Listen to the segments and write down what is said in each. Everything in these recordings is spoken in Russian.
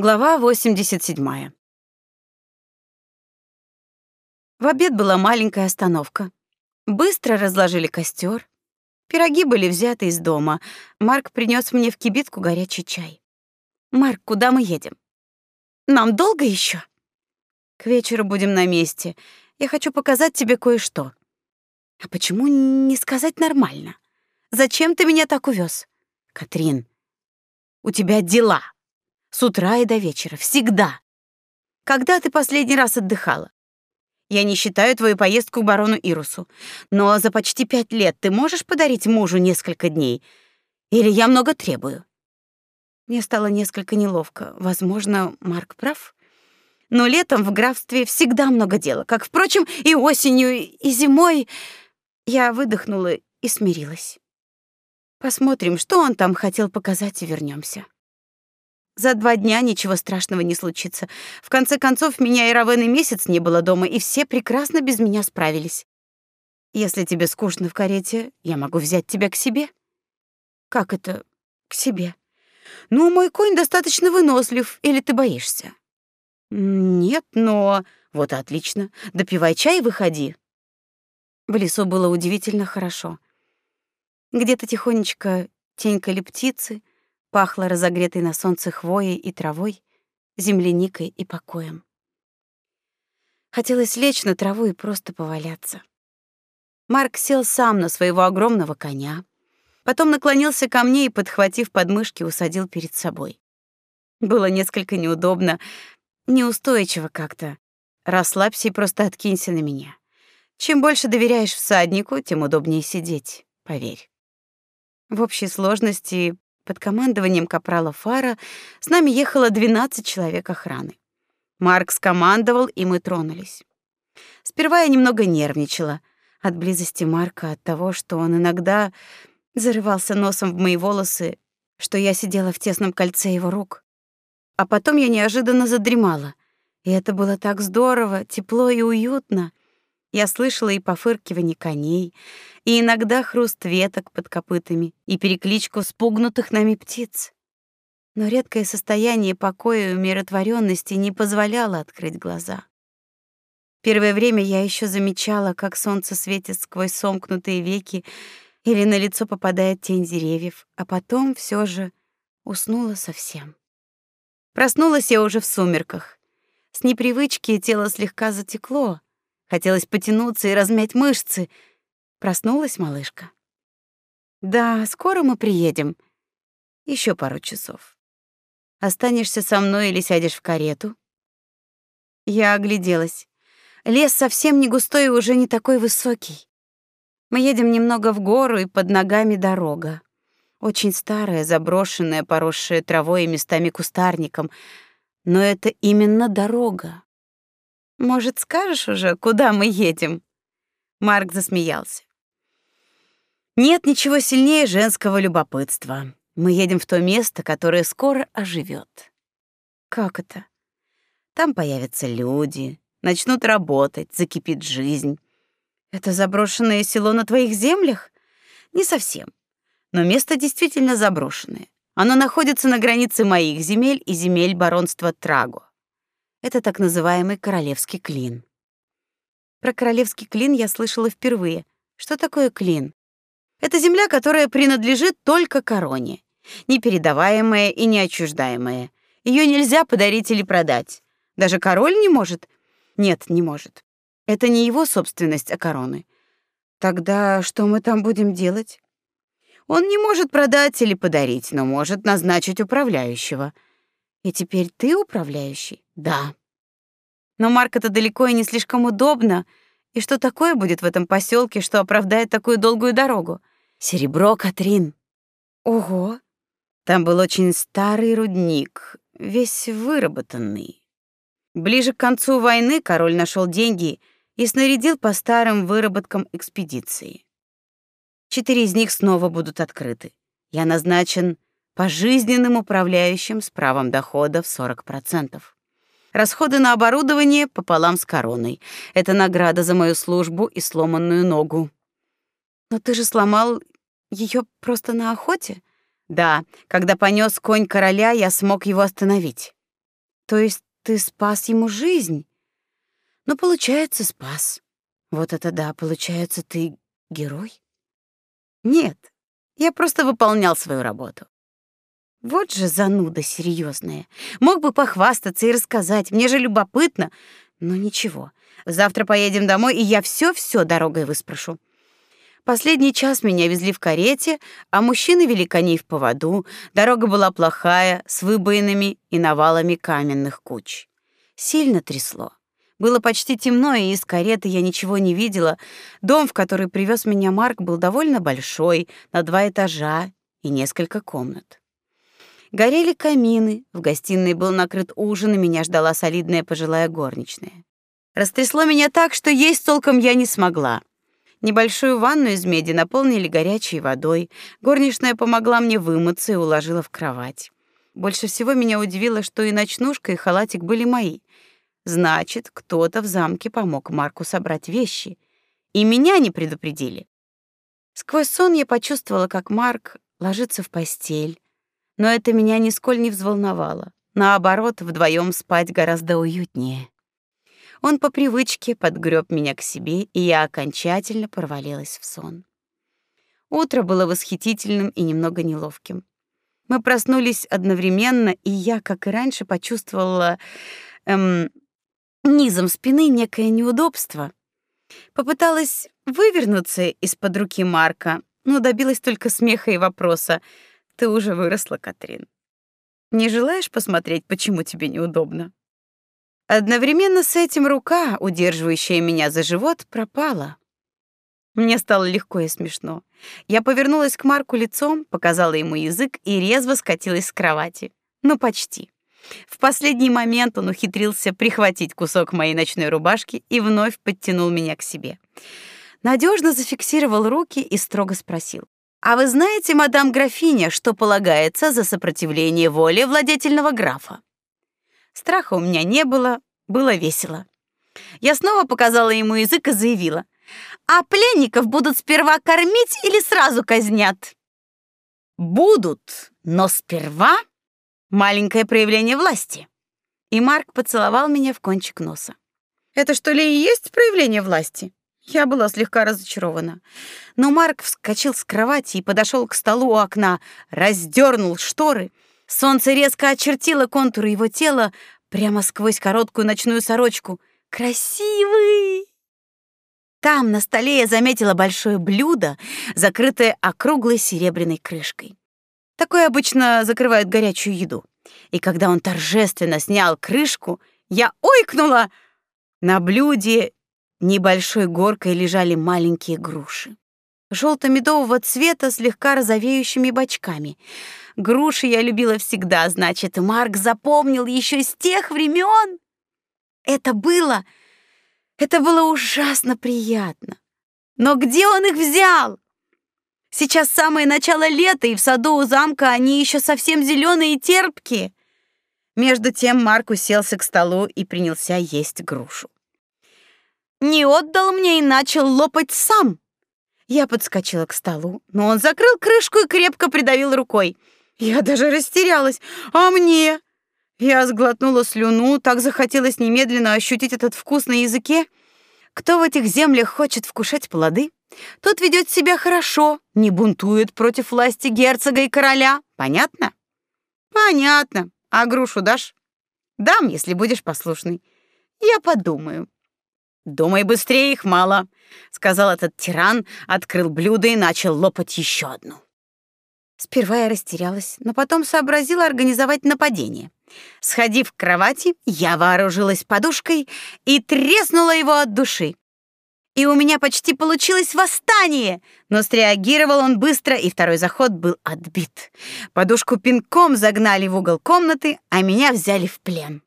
Глава 87. В обед была маленькая остановка. Быстро разложили костер. Пироги были взяты из дома. Марк принес мне в кибитку горячий чай. Марк, куда мы едем? Нам долго еще? К вечеру будем на месте. Я хочу показать тебе кое-что. А почему не сказать нормально? Зачем ты меня так увез? Катрин, у тебя дела. С утра и до вечера. Всегда. Когда ты последний раз отдыхала? Я не считаю твою поездку к барону Ирусу. Но за почти пять лет ты можешь подарить мужу несколько дней? Или я много требую? Мне стало несколько неловко. Возможно, Марк прав. Но летом в графстве всегда много дела, как, впрочем, и осенью, и зимой. Я выдохнула и смирилась. Посмотрим, что он там хотел показать, и вернемся. За два дня ничего страшного не случится. В конце концов, меня и Равен месяц не было дома, и все прекрасно без меня справились. Если тебе скучно в карете, я могу взять тебя к себе. Как это к себе? Ну, мой конь достаточно вынослив, или ты боишься? Нет, но вот отлично. Допивай чай и выходи. В лесу было удивительно хорошо. Где-то тихонечко тенькали птицы, Пахло разогретой на солнце хвоей и травой, земляникой и покоем. Хотелось лечь на траву и просто поваляться. Марк сел сам на своего огромного коня, потом наклонился ко мне и, подхватив подмышки, усадил перед собой. Было несколько неудобно, неустойчиво как-то. Расслабься и просто откинься на меня. Чем больше доверяешь всаднику, тем удобнее сидеть, поверь. В общей сложности под командованием капрала Фара с нами ехало 12 человек охраны. Марк скомандовал, и мы тронулись. Сперва я немного нервничала от близости Марка, от того, что он иногда зарывался носом в мои волосы, что я сидела в тесном кольце его рук. А потом я неожиданно задремала. И это было так здорово, тепло и уютно. Я слышала и пофыркивание коней, и иногда хруст веток под копытами, и перекличку спугнутых нами птиц. Но редкое состояние покоя и умиротворенности не позволяло открыть глаза. Первое время я еще замечала, как солнце светит сквозь сомкнутые веки или на лицо попадает тень деревьев, а потом все же уснула совсем. Проснулась я уже в сумерках. С непривычки тело слегка затекло, Хотелось потянуться и размять мышцы. Проснулась малышка. Да, скоро мы приедем. Еще пару часов. Останешься со мной или сядешь в карету? Я огляделась. Лес совсем не густой и уже не такой высокий. Мы едем немного в гору, и под ногами дорога. Очень старая, заброшенная, поросшая травой и местами кустарником. Но это именно дорога. Может, скажешь уже, куда мы едем? Марк засмеялся. Нет ничего сильнее женского любопытства. Мы едем в то место, которое скоро оживет. Как это? Там появятся люди, начнут работать, закипит жизнь. Это заброшенное село на твоих землях? Не совсем. Но место действительно заброшенное. Оно находится на границе моих земель и земель баронства Траго. Это так называемый королевский клин. Про королевский клин я слышала впервые. Что такое клин? Это земля, которая принадлежит только короне, непередаваемая и неотчуждаемая. Ее нельзя подарить или продать. Даже король не может. Нет, не может. Это не его собственность, а короны. Тогда что мы там будем делать? Он не может продать или подарить, но может назначить управляющего — и теперь ты управляющий? Да. Но Марк это далеко и не слишком удобно. И что такое будет в этом поселке, что оправдает такую долгую дорогу? Серебро, Катрин. Ого. Там был очень старый рудник, весь выработанный. Ближе к концу войны король нашел деньги и снарядил по старым выработкам экспедиции. Четыре из них снова будут открыты. Я назначен пожизненным управляющим с правом дохода в 40%. Расходы на оборудование пополам с короной. Это награда за мою службу и сломанную ногу. Но ты же сломал ее просто на охоте? Да, когда понес конь короля, я смог его остановить. То есть ты спас ему жизнь? Ну, получается, спас. Вот это да, получается, ты герой? Нет, я просто выполнял свою работу. Вот же зануда серьезная. Мог бы похвастаться и рассказать, мне же любопытно. Но ничего, завтра поедем домой, и я все-все дорогой выспрошу. Последний час меня везли в карете, а мужчины вели коней в поводу. Дорога была плохая, с выбоинами и навалами каменных куч. Сильно трясло. Было почти темно, и из кареты я ничего не видела. Дом, в который привез меня Марк, был довольно большой, на два этажа и несколько комнат. Горели камины, в гостиной был накрыт ужин, и меня ждала солидная пожилая горничная. Растрясло меня так, что есть толком я не смогла. Небольшую ванну из меди наполнили горячей водой. Горничная помогла мне вымыться и уложила в кровать. Больше всего меня удивило, что и ночнушка, и халатик были мои. Значит, кто-то в замке помог Марку собрать вещи, и меня не предупредили. Сквозь сон я почувствовала, как Марк ложится в постель, но это меня нисколько не взволновало. Наоборот, вдвоем спать гораздо уютнее. Он по привычке подгреб меня к себе, и я окончательно провалилась в сон. Утро было восхитительным и немного неловким. Мы проснулись одновременно, и я, как и раньше, почувствовала эм, низом спины некое неудобство. Попыталась вывернуться из-под руки Марка, но добилась только смеха и вопроса: "Ты уже выросла, Катрин? Не желаешь посмотреть, почему тебе неудобно?" Одновременно с этим рука, удерживающая меня за живот, пропала. Мне стало легко и смешно. Я повернулась к Марку лицом, показала ему язык и резво скатилась с кровати. Ну, почти. В последний момент он ухитрился прихватить кусок моей ночной рубашки и вновь подтянул меня к себе. Надежно зафиксировал руки и строго спросил: "А вы знаете, мадам графиня, что полагается за сопротивление воле владетельного графа?" Страха у меня не было, было весело. Я снова показала ему язык и заявила: "А пленников будут сперва кормить или сразу казнят?" "Будут, но сперва Маленькое проявление власти. И Марк поцеловал меня в кончик носа. Это что ли и есть проявление власти? Я была слегка разочарована. Но Марк вскочил с кровати и подошел к столу у окна, раздернул шторы. Солнце резко очертило контуры его тела прямо сквозь короткую ночную сорочку. Красивый! Там на столе я заметила большое блюдо, закрытое округлой серебряной крышкой. Такое обычно закрывают горячую еду. И когда он торжественно снял крышку, я ойкнула. На блюде небольшой горкой лежали маленькие груши. Желто-медового цвета, слегка розовеющими бочками. Груши я любила всегда, значит, Марк запомнил еще с тех времен. Это было... Это было ужасно приятно. Но где он их взял? Сейчас самое начало лета, и в саду у замка они еще совсем зеленые и терпкие. Между тем Марк уселся к столу и принялся есть грушу. Не отдал мне и начал лопать сам. Я подскочила к столу, но он закрыл крышку и крепко придавил рукой. Я даже растерялась. А мне? Я сглотнула слюну, так захотелось немедленно ощутить этот вкус на языке. Кто в этих землях хочет вкушать плоды, тот ведет себя хорошо, не бунтует против власти герцога и короля. Понятно? Понятно. А грушу дашь? Дам, если будешь послушный. Я подумаю. Думай быстрее, их мало, сказал этот тиран, открыл блюдо и начал лопать еще одну. Сперва я растерялась, но потом сообразила организовать нападение. Сходив к кровати, я вооружилась подушкой и треснула его от души. И у меня почти получилось восстание, но среагировал он быстро, и второй заход был отбит. Подушку пинком загнали в угол комнаты, а меня взяли в плен.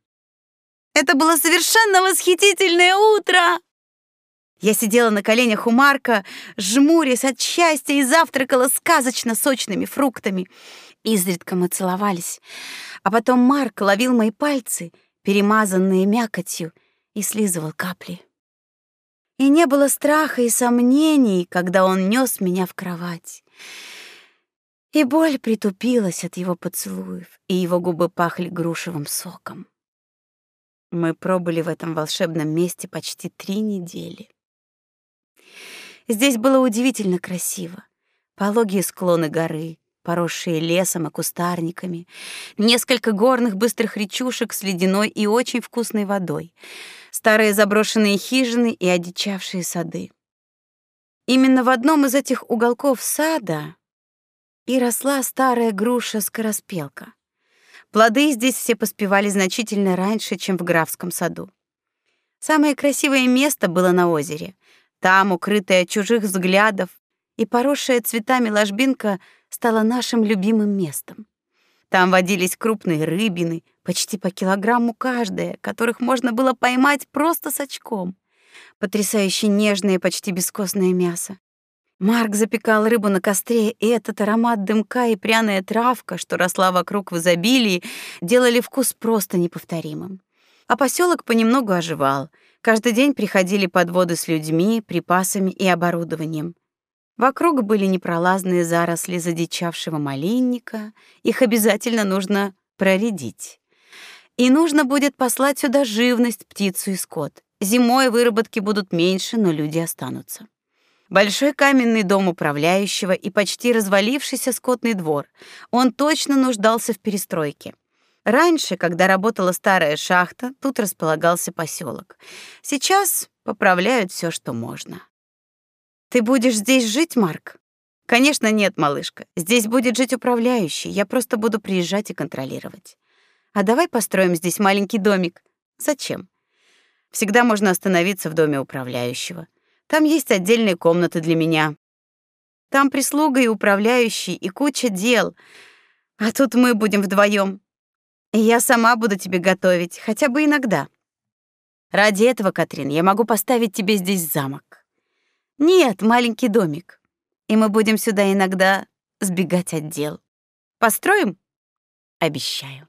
Это было совершенно восхитительное утро. Я сидела на коленях у Марка, жмурясь от счастья и завтракала сказочно сочными фруктами. Изредка мы целовались. А потом Марк ловил мои пальцы, перемазанные мякотью, и слизывал капли. И не было страха и сомнений, когда он нёс меня в кровать. И боль притупилась от его поцелуев, и его губы пахли грушевым соком. Мы пробыли в этом волшебном месте почти три недели. Здесь было удивительно красиво. Пологие склоны горы, поросшие лесом и кустарниками, несколько горных быстрых речушек с ледяной и очень вкусной водой, старые заброшенные хижины и одичавшие сады. Именно в одном из этих уголков сада и росла старая груша-скороспелка. Плоды здесь все поспевали значительно раньше, чем в графском саду. Самое красивое место было на озере. Там, укрытая от чужих взглядов и поросшая цветами ложбинка, стала нашим любимым местом. Там водились крупные рыбины, почти по килограмму каждая, которых можно было поймать просто с очком. Потрясающе нежное, почти бескостное мясо. Марк запекал рыбу на костре, и этот аромат дымка и пряная травка, что росла вокруг в изобилии, делали вкус просто неповторимым. А поселок понемногу оживал. Каждый день приходили подводы с людьми, припасами и оборудованием. Вокруг были непролазные заросли задичавшего малинника, их обязательно нужно проредить. И нужно будет послать сюда живность, птицу и скот. Зимой выработки будут меньше, но люди останутся. Большой каменный дом управляющего и почти развалившийся скотный двор. Он точно нуждался в перестройке. Раньше, когда работала старая шахта, тут располагался поселок. Сейчас поправляют все, что можно. Ты будешь здесь жить, Марк? Конечно, нет, малышка. Здесь будет жить управляющий. Я просто буду приезжать и контролировать. А давай построим здесь маленький домик. Зачем? Всегда можно остановиться в доме управляющего. Там есть отдельные комнаты для меня. Там прислуга и управляющий, и куча дел. А тут мы будем вдвоем. И я сама буду тебе готовить, хотя бы иногда. Ради этого, Катрин, я могу поставить тебе здесь замок. Нет, маленький домик. И мы будем сюда иногда сбегать от дел. Построим? Обещаю.